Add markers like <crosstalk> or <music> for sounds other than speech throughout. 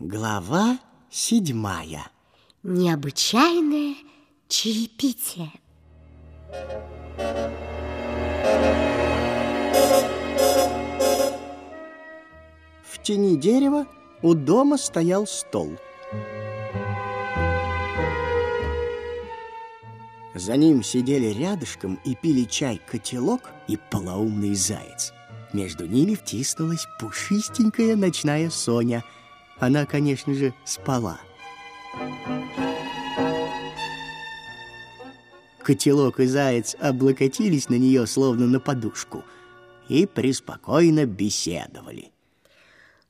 Глава седьмая. Необычайное чаепитие. В тени дерева у дома стоял стол. За ним сидели рядышком и пили чай котелок и полоумный заяц. Между ними втиснулась пушистенькая ночная Соня – она, конечно же, спала. Котелок и заяц облокотились на нее, словно на подушку, и преспокойно беседовали.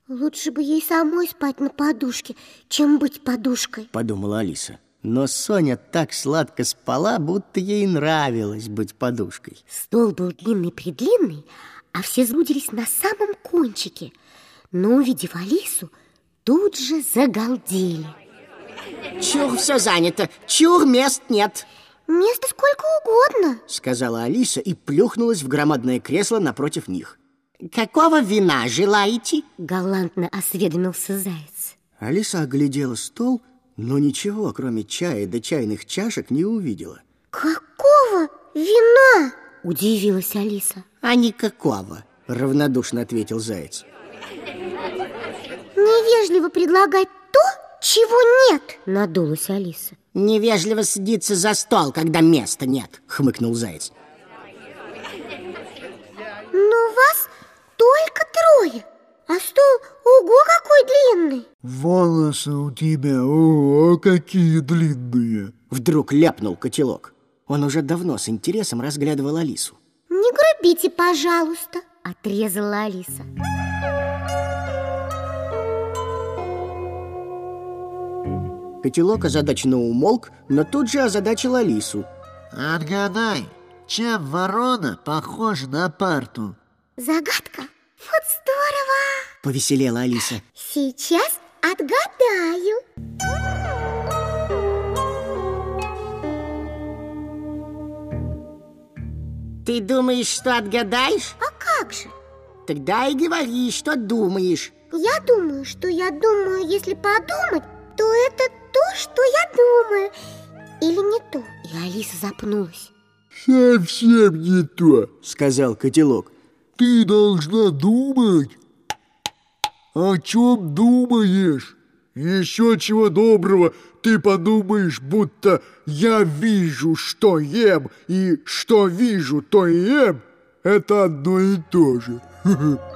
Лучше бы ей самой спать на подушке, чем быть подушкой, подумала Алиса. Но Соня так сладко спала, будто ей нравилось быть подушкой. Стол был длинный-предлинный, а все сгрудились на самом кончике. Но, увидев Алису, тут же загалдели. Чур, все занято. Чур, мест нет. Места сколько угодно, сказала Алиса и плюхнулась в громадное кресло напротив них. Какого вина желаете? Галантно осведомился заяц. Алиса оглядела стол, но ничего, кроме чая да чайных чашек, не увидела. Какого вина? Удивилась Алиса. А никакого, равнодушно ответил заяц. Невежливо предлагать то, чего нет, надулась Алиса. Невежливо садиться за стол, когда места нет, хмыкнул Заяц. Но вас только трое, а стол, ого, какой длинный. Волосы у тебя, о, какие длинные. Вдруг ляпнул котелок. Он уже давно с интересом разглядывал Алису. Не грубите, пожалуйста, отрезала Алиса. Котелок озадаченно умолк, но тут же озадачил Алису. Отгадай, чем ворона похожа на парту? Загадка? Вот здорово! Повеселела Алиса. Сейчас отгадаю. Ты думаешь, что отгадаешь? А как же? Тогда и говори, что думаешь. Я думаю, что я думаю, если подумать, то это то, что я думаю, или не то? И Алиса запнулась. Совсем не то, сказал котелок. Ты должна думать. О чем думаешь? Еще чего доброго, ты подумаешь, будто я вижу, что ем, и что вижу, то ем. Это одно и то же. <laughs>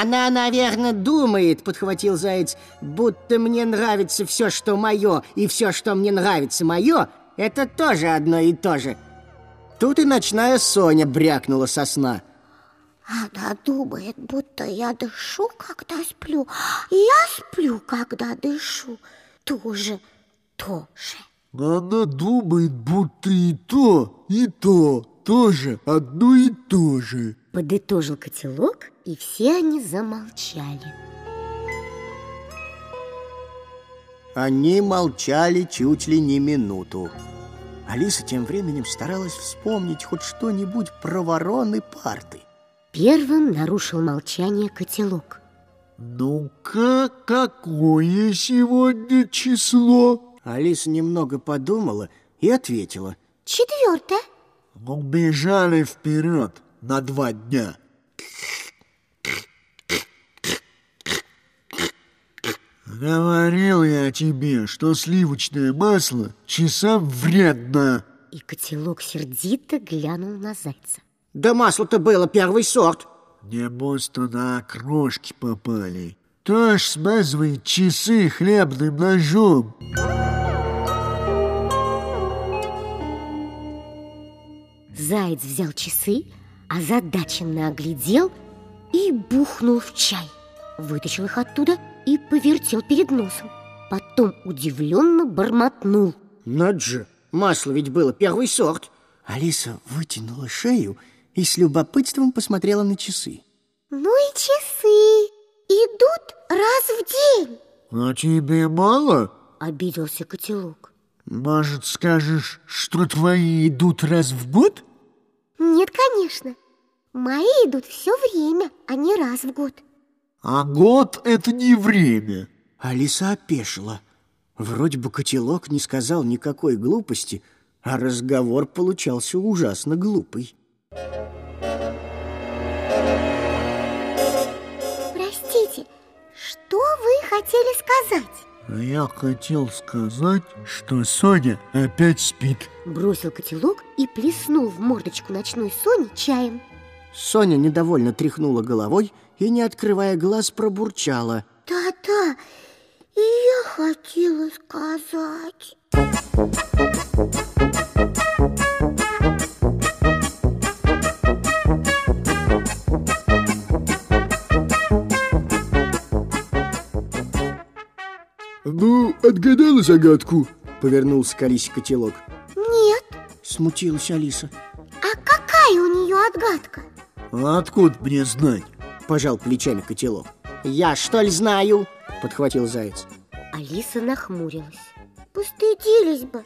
Она, наверное, думает, подхватил Заяц, будто мне нравится все, что мое, и все, что мне нравится мое, это тоже одно и то же. Тут и ночная Соня брякнула со сна. Она думает, будто я дышу, когда сплю. Я сплю, когда дышу. Тоже, тоже. Она думает, будто и то, и то, тоже одно и то же. Подытожил котелок, и все они замолчали. Они молчали чуть ли не минуту. Алиса тем временем старалась вспомнить хоть что-нибудь про вороны парты. Первым нарушил молчание котелок. Ну-ка, какое сегодня число? Алиса немного подумала и ответила. Четвертое. Убежали вперед на два дня. Говорил я тебе, что сливочное масло часам вредно. И котелок сердито глянул на зайца. Да масло-то было первый сорт. Небось, туда крошки попали. Тоже смазывает часы хлебным ножом. Заяц взял часы, озадаченно оглядел и бухнул в чай. Вытащил их оттуда и повертел перед носом. Потом удивленно бормотнул. Над же, масло ведь было первый сорт. Алиса вытянула шею и с любопытством посмотрела на часы. Ну и часы идут раз в день. А тебе мало? Обиделся котелок. Может, скажешь, что твои идут раз в год? Нет, конечно. Мои идут все время, а не раз в год. А год — это не время. Алиса опешила. Вроде бы котелок не сказал никакой глупости, а разговор получался ужасно глупый. Простите, что вы хотели сказать? А я хотел сказать, что Соня опять спит. Бросил котелок и плеснул в мордочку ночной Сони чаем. Соня недовольно тряхнула головой и, не открывая глаз, пробурчала. Да-да, и я хотела сказать. Ну, отгадала загадку? Повернулся к Алисе котелок. Нет, Смутилась Алиса. а какая у нее отгадка? А откуда мне знать? Пожал плечами котелок. Я что ли знаю? Подхватил заяц. Алиса нахмурилась. Постыдились бы.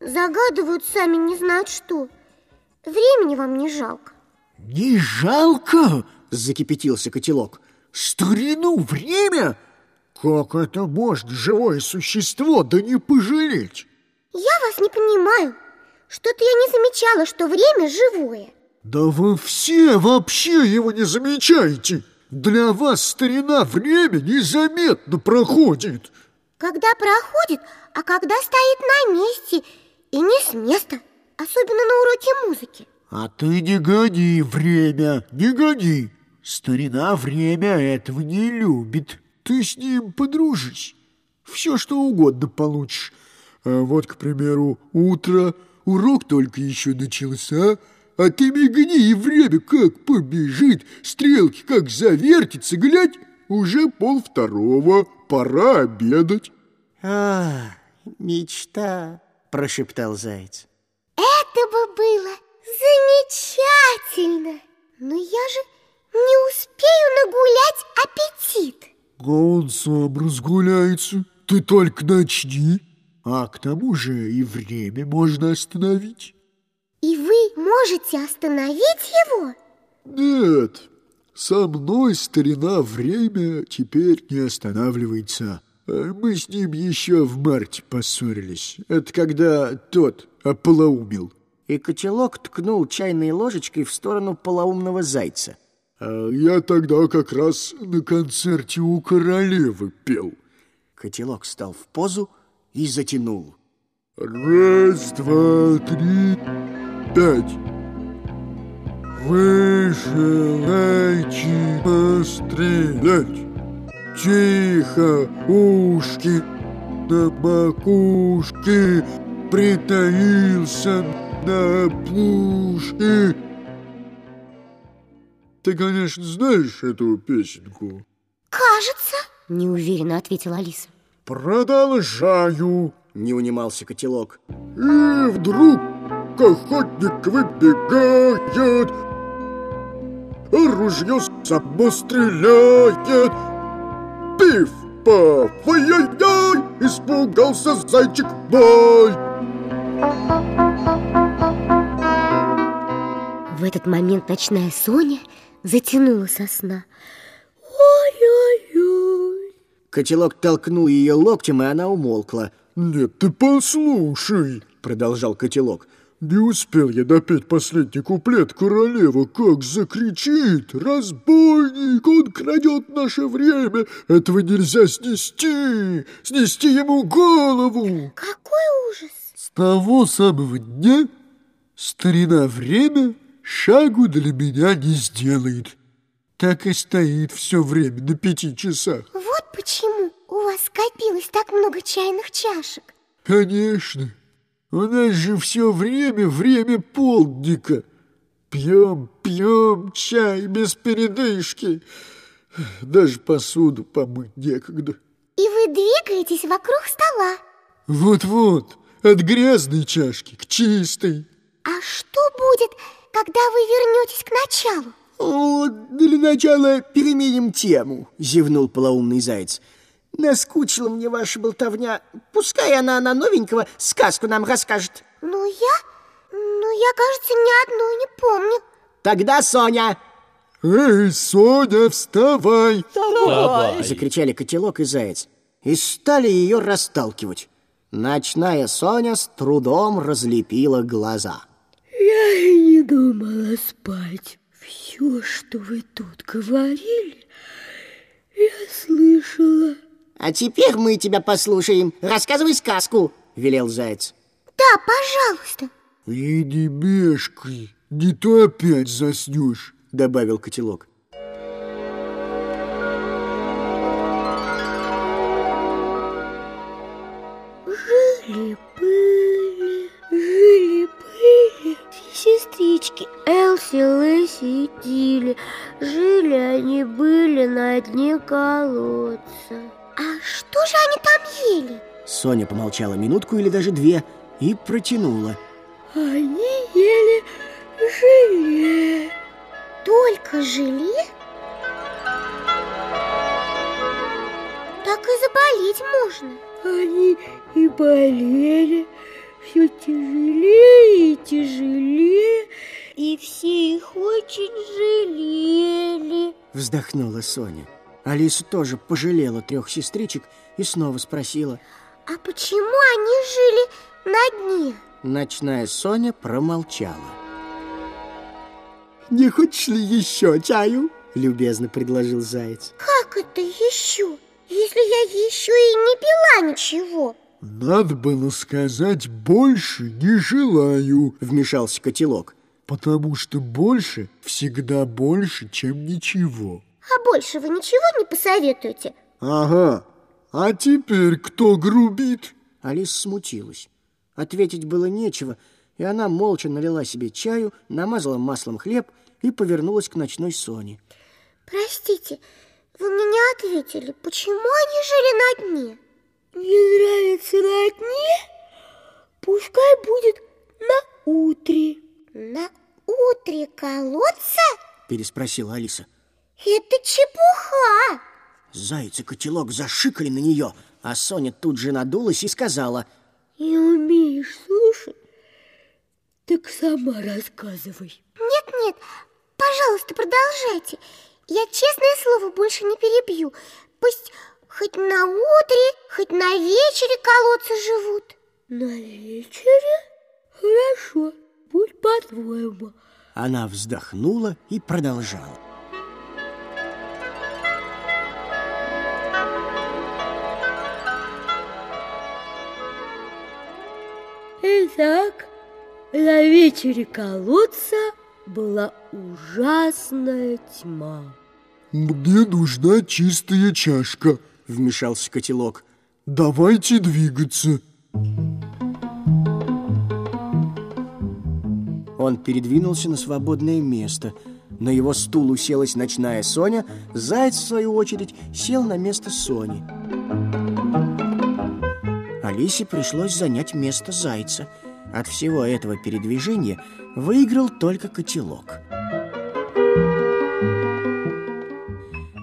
Загадывают сами не знают что. Времени вам не жалко. Не жалко? Закипятился котелок. Старину время? Как это может живое существо да не пожалеть? Я вас не понимаю. Что-то я не замечала, что время живое. Да вы все вообще его не замечаете. Для вас старина время незаметно проходит. Когда проходит, а когда стоит на месте и не с места. Особенно на уроке музыки. А ты не гони время, не гони. Старина время этого не любит. Ты с ним подружись. Все, что угодно получишь. А вот, к примеру, утро, урок только еще начался, а ты мигни, и время как побежит, стрелки как завертится, глядь, уже пол второго, пора обедать. А, мечта, прошептал заяц. Это бы было замечательно. Но я же не успею нагулять аппетит. А он сам разгуляется, ты только начни. А к тому же и время можно остановить. И вы можете остановить его? Нет, со мной старина время теперь не останавливается. Э, Мы с ним еще в марте поссорились. Это когда тот ополоумил. И котелок ткнул чайной ложечкой в сторону полоумного зайца. А я тогда как раз на концерте у королевы пел. Котелок стал в позу и затянул. Раз, два, три, пять. Вы желаете пострелять? Тихо, ушки на макушке притаился на пушке. Ты, конечно, знаешь эту песенку. Кажется, неуверенно ответила Алиса. Продолжаю. Не унимался котелок. И вдруг охотник выбегает, а ружье само стреляет. Пиф-паф, ай-яй-яй, испугался зайчик мой. В этот момент ночная Соня затянула со сна. Ой-ой-ой. Котелок толкнул ее локтем, и она умолкла. Нет, ты послушай, Продолжал котелок. Не успел я допеть последний куплет королева, как закричит «Разбойник! Он крадет наше время! Этого нельзя снести! Снести ему голову!» Какой ужас! С того самого дня старина время шагу для меня не сделает. Так и стоит все время на пяти часах. Вот почему у вас скопилось так много чайных чашек. Конечно. У нас же все время время полдника. Пьем, пьем чай без передышки. Даже посуду помыть некогда. И вы двигаетесь вокруг стола. Вот-вот, от грязной чашки к чистой. А что будет, когда вы вернетесь к началу? «О, для начала переменим тему», — зевнул полоумный заяц. «Наскучила мне ваша болтовня. Пускай она на новенького сказку нам расскажет». Ну, я... Ну, я, кажется, ни одну не помню. Тогда Соня. Эй, Соня, вставай! Давай. Закричали котелок и заяц и стали ее расталкивать. Ночная Соня с трудом разлепила глаза. Я и не думала спать. Все, что вы тут говорили, я слышала. А теперь мы тебя послушаем. Рассказывай сказку, велел заяц. Да, пожалуйста. И не мешкай, не то опять заснешь. Добавил котелок. Лэси и Тили. Жили они были на дне колодца. А что же они там ели? Соня помолчала минутку или даже две и протянула. Они ели желе. Только желе? Так и заболеть можно. Они и болели, все тяжелее и тяжелее, и все их очень жалели. Вздохнула Соня. Алиса тоже пожалела трех сестричек и снова спросила. А почему они жили на дне? Ночная Соня промолчала. Не хочешь ли еще чаю? Любезно предложил заяц. Как это еще? Если я еще и не пила ничего. Надо было сказать «больше не желаю», Вмешался котелок. Потому что больше всегда больше, чем ничего. А больше вы ничего не посоветуете? Ага, а теперь кто грубит? Алиса смутилась. Ответить было нечего, и она молча налила себе чаю, намазала маслом хлеб и повернулась к ночной Соне. Простите, вы мне не ответили, почему они жили на дне? Не нравится на дне? Пускай будет на утре. На утре колодца? Переспросила Алиса. Это чепуха! Заяц и котелок зашикали на нее, а Соня тут же надулась и сказала. Не умеешь слушать? Так сама рассказывай. Нет-нет, пожалуйста, продолжайте. Я, честное слово, больше не перебью. Пусть хоть на утре, хоть на вечере колодцы живут. На вечере? Хорошо, будь по-твоему. Она вздохнула и продолжала. Итак, на вечере колодца была ужасная тьма. Мне нужна чистая чашка. Вмешался котелок. Давайте двигаться. Он передвинулся на свободное место. На его стул уселась ночная Соня. Заяц, в свою очередь, сел на место Сони. Алисе пришлось занять место зайца. От всего этого передвижения выиграл только котелок.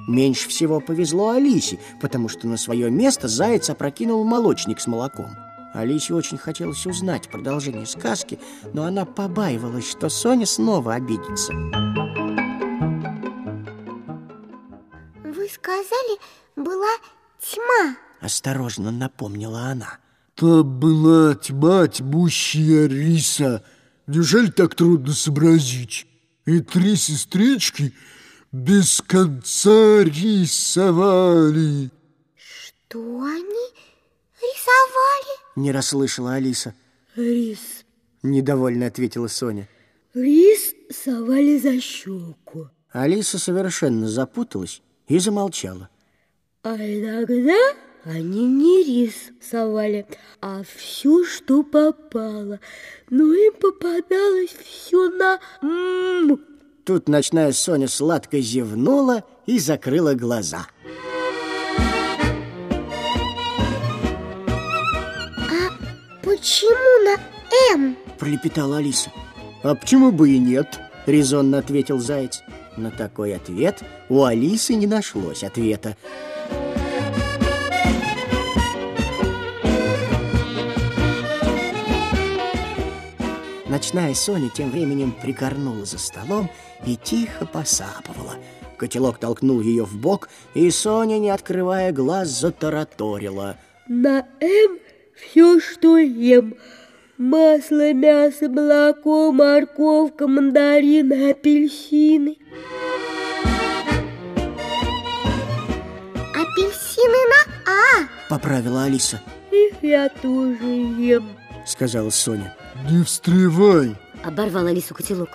Меньше всего повезло Алисе, потому что на свое место заяц опрокинул молочник с молоком. Алисе очень хотелось узнать продолжение сказки, но она побаивалась, что Соня снова обидится. Вы сказали, была тьма. Осторожно напомнила она. Там была тьма тьмущая риса. Неужели так трудно сообразить? И три сестрички без конца рисовали. Что они рисовали? Не расслышала Алиса. Рис, Недовольно ответила Соня. рис совали за щеку. Алиса совершенно запуталась и замолчала. А иногда они не рис совали, а все, что попало. Но им попадалось все на «м». Тут ночная Соня сладко зевнула и закрыла глаза. Почему на М? Пролепетала Алиса. А почему бы и нет? Резонно ответил Заяц. На такой ответ у Алисы не нашлось ответа. Ночная Соня тем временем прикорнула за столом и тихо посапывала. Котелок толкнул ее в бок, и Соня, не открывая глаз, затараторила. На М все, что ем. Масло, мясо, молоко, морковка, мандарины, апельсины. Апельсины на А. Поправила Алиса, Их я тоже ем. сказала Соня. Не встревай. Оборвал Алису котелок.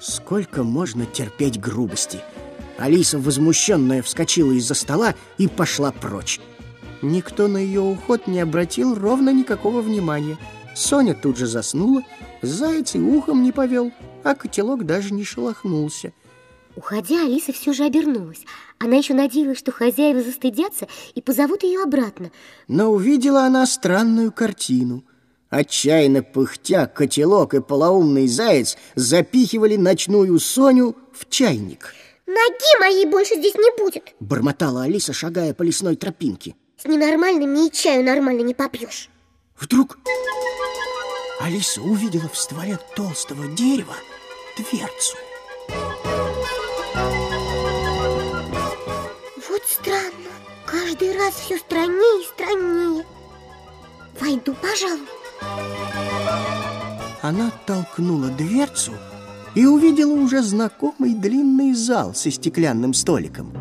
Сколько можно терпеть грубости? Алиса, возмущенная, вскочила из-за стола и пошла прочь. Никто на ее уход не обратил ровно никакого внимания. Соня тут же заснула, заяц и ухом не повел, а котелок даже не шелохнулся. Уходя, Алиса все же обернулась. Она еще надеялась, что хозяева застыдятся и позовут ее обратно. Но увидела она странную картину. Отчаянно пыхтя, котелок и полоумный заяц запихивали ночную Соню в чайник. Ноги моей больше здесь не будет. Бормотала Алиса, шагая по лесной тропинке. С ненормальными и чаю нормально не попьешь. Вдруг Алиса увидела в стволе толстого дерева дверцу. Вот странно. Каждый раз все страннее и страннее. Войду, пожалуй. Она толкнула дверцу и увидела уже знакомый длинный зал со стеклянным столиком.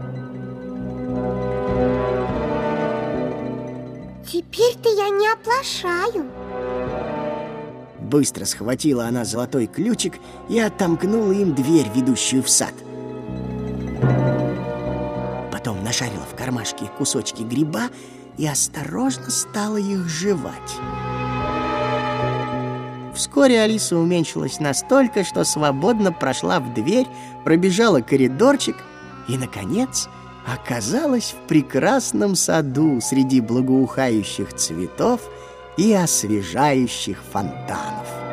Теперь-то я не оплошаю. Быстро схватила она золотой ключик и отомкнула им дверь, ведущую в сад. Потом нашарила в кармашке кусочки гриба и осторожно стала их жевать. Вскоре Алиса уменьшилась настолько, что свободно прошла в дверь, пробежала коридорчик и, наконец, оказалась в прекрасном саду среди благоухающих цветов и освежающих фонтанов.